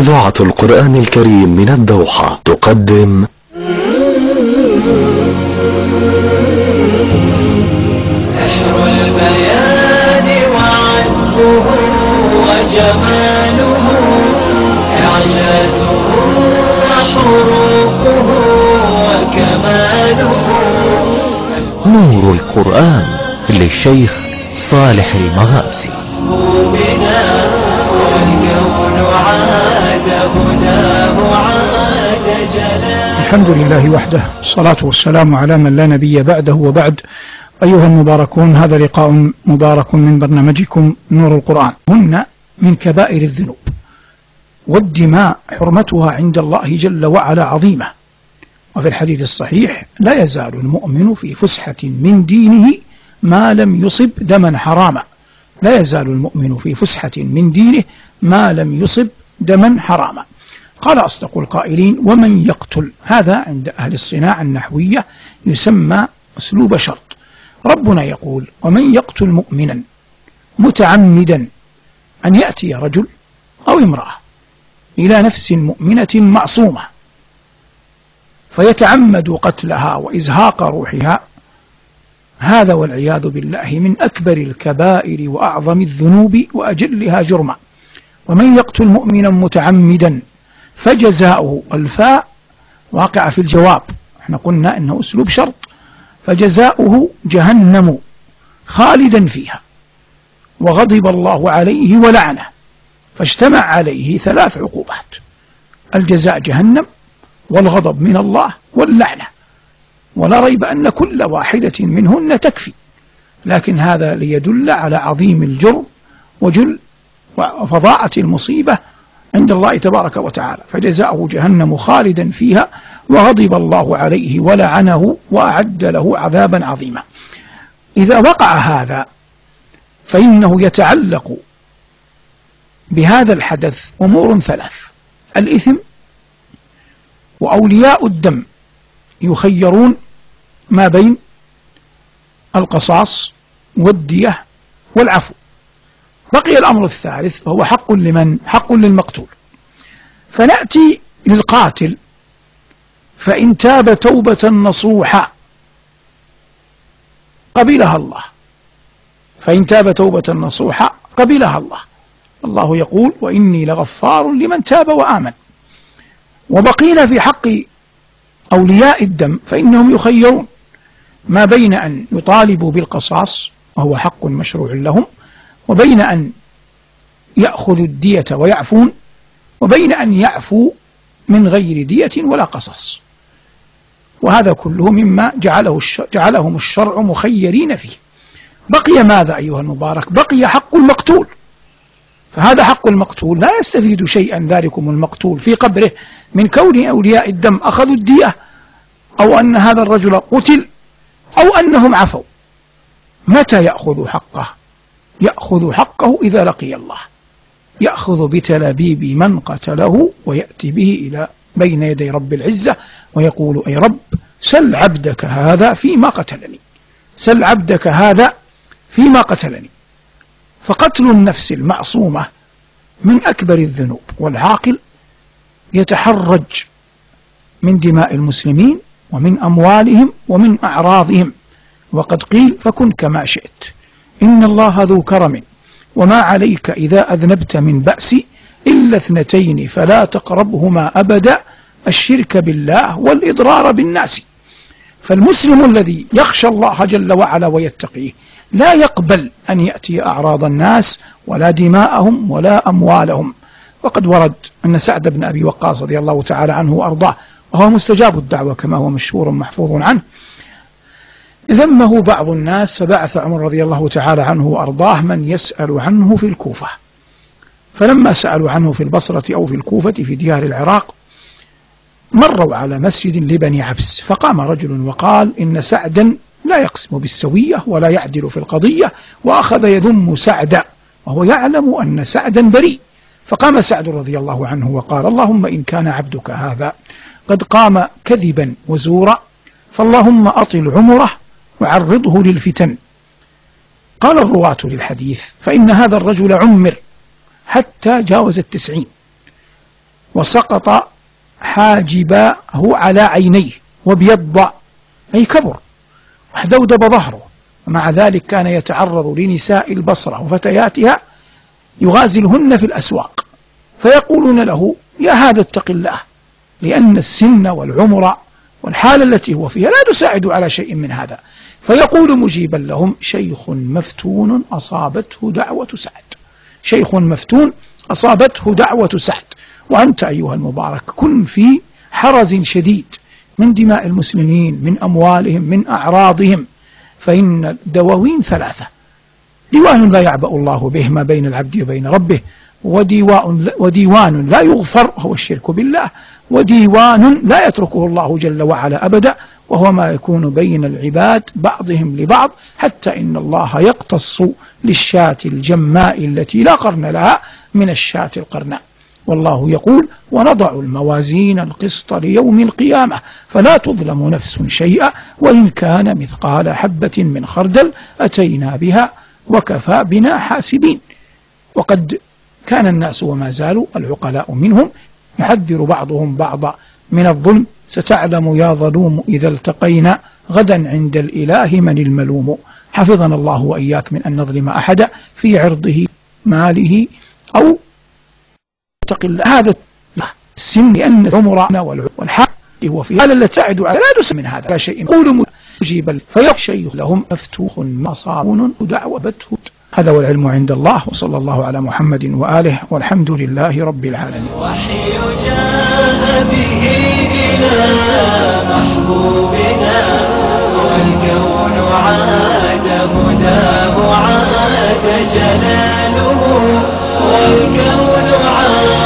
إذاعة القرآن الكريم من الدوحة تقدم. سحر البيان وعذبه وجماله إعجازه وحروفه وكماله. نور القرآن للشيخ صالح المغامسي الحمد لله وحده. الصلاة والسلام على من لا نبي بعده وبعد. أيها المباركون هذا لقاء مبارك من برنامجكم نور القرآن. هن من كبائر الذنوب. والدماء حرمتها عند الله جل وعلا عظيمة. وفي الحديث الصحيح لا يزال المؤمن في فسحة من دينه ما لم يصب دما حراما. لا يزال المؤمن في فسحة من دينه ما لم يصب دما حراما. قال أصدق القائلين ومن يقتل؟ هذا عند أهل الصناعة النحوية يسمى أسلوب شرط. ربنا يقول ومن يقتل مؤمنا متعمدا أن يأتي رجل أو امرأة إلى نفس مؤمنة معصومة فيتعمد قتلها وإزهاق روحها هذا والعياذ بالله من أكبر الكبائر وأعظم الذنوب وأجلها جرما. ومن يقتل مؤمنا متعمدا فجزاؤه. الفاء واقع في الجواب. إحنا قلنا إنه أسلوب شرط. فجزاؤه جهنم خالدا فيها. وغضب الله عليه ولعنه. فاجتمع عليه ثلاث عقوبات. الجزاء جهنم والغضب من الله واللعنة. ولا ريب أن كل واحدة منهن تكفي. لكن هذا ليدل على عظيم الجرم وجل وفظاعة المصيبة عند الله تبارك وتعالى فجزاؤه جهنم خالدا فيها وغضب الله عليه ولعنه وأعد له عذابا عظيما. إذا وقع هذا فإنه يتعلق بهذا الحدث أمور ثلاث الإثم وأولياء الدم يخيرون ما بين القصاص والدية والعفو. بقي الأمر الثالث وهو حق لمن؟ حق للمقتول. فنأتي للقاتل. فإن تاب توبة نصوحا قبلها الله. فإن تاب توبة نصوحا قبلها الله. الله يقول وإني لغفار لمن تاب وآمن. وبقينا في حق أولياء الدم فإنهم يخيرون. ما بين أن يطالبوا بالقصاص وهو حق مشروع لهم وبين أن يأخذوا الدية ويعفون وبين أن يعفوا من غير دية ولا قصاص. وهذا كله مما جعله جعلهم الشرع مخيرين فيه. بقي ماذا أيها المبارك؟ بقي حق المقتول. فهذا حق المقتول لا يستفيد شيئا ذلكم المقتول في قبره من كون أولياء الدم أخذوا الدية أو أن هذا الرجل قتل أو أنهم عفوا. متى يأخذ حقه؟ يأخذ حقه إذا لقي الله. يأخذ بتلابيب من قتله ويأتي به إلى بين يدي رب العزة ويقول أي رب سل عبدك هذا فيما قتلني. سل عبدك هذا فيما قتلني. فقتل النفس المعصومة من أكبر الذنوب والعاقل يتحرج من دماء المسلمين ومن أموالهم ومن أعراضهم. وقد قيل فكن كما شئت. إن الله ذو كرم. وما عليك إذا أذنبت من بأس إلا اثنتين فلا تقربهما أبدا الشرك بالله والإضرار بالناس. فالمسلم الذي يخشى الله جل وعلا ويتقيه لا يقبل أن يأتي أعراض الناس ولا دماءهم ولا أموالهم. وقد ورد أن سعد بن أبي وقاص رضي الله تعالى عنه وأرضاه. وهو مستجاب الدعوة كما هو مشهور محفوظ عنه. ذمه بعض الناس فبعث عمر رضي الله تعالى عنه وأرضاه من يسأل عنه في الكوفة. فلما سألوا عنه في البصرة أو في الكوفة في ديار العراق مروا على مسجد لبني عبس فقام رجل وقال إن سعدا لا يقسم بالسوية ولا يعدل في القضية وأخذ يذم سعدا وهو يعلم أن سعدا بريء. فقام سعد رضي الله عنه وقال اللهم إن كان عبدك هذا قد قام كذبا وزورا فاللهم أطل عمره وعرضه للفتن. قال الرواة للحديث فإن هذا الرجل عمر حتى جاوز التسعين وسقط حاجباه على عينيه وابيض أي كبر واحدودب ظهره. ومع ذلك كان يتعرض لنساء البصرة وفتياتها يغازلهن في الأسواق. فيقولون له يا هذا اتق الله لأن السن والعمر والحالة التي هو فيها لا تساعد على شيء من هذا. فيقول مجيبا لهم شيخ مفتون أصابته دعوة سعد. شيخ مفتون أصابته دعوة سعد. وأنت أيها المبارك كن في حرز شديد من دماء المسلمين من أموالهم من أعراضهم. فإن الدواوين ثلاثة. ديوان لا يعبأ الله به ما بين العبد وبين ربه. وديوان, لا يغفر هو الشرك بالله. وديوان لا يتركه الله جل وعلا أبدا وهو ما يكون بين العباد بعضهم لبعض حتى إن الله يقتص للشاة الجماء التي لا قرن لها من الشاة القرناء. والله يقول ونضع الموازين القسط ليوم القيامة فلا تظلم نفس شيئا وإن كان مثقال حبة من خردل أتينا بها وكفى بنا حاسبين. وقد كان الناس وما زالوا العقلاء منهم يحذر بعضهم بعضا من الظلم. ستعلم يا ظلوم إذا التقينا غدا عند الإله من الملوم. حفظنا الله وإياك من أن نظلم أحدا في عرضه ماله أو الله. هذا السن لأن عمرنا والحق هو في هذا. التي تعد على لا نسمن من هذا لا شيء. قول مجيبا فيخشي لهم مفتوح مصاب دعوة بته هذا والعلم عند الله وصلى الله على محمد وآله والحمد لله رب العالمين. وحي جاء به إلى محبوبنا والكون عاد هداه عاد جلاله والكون عاد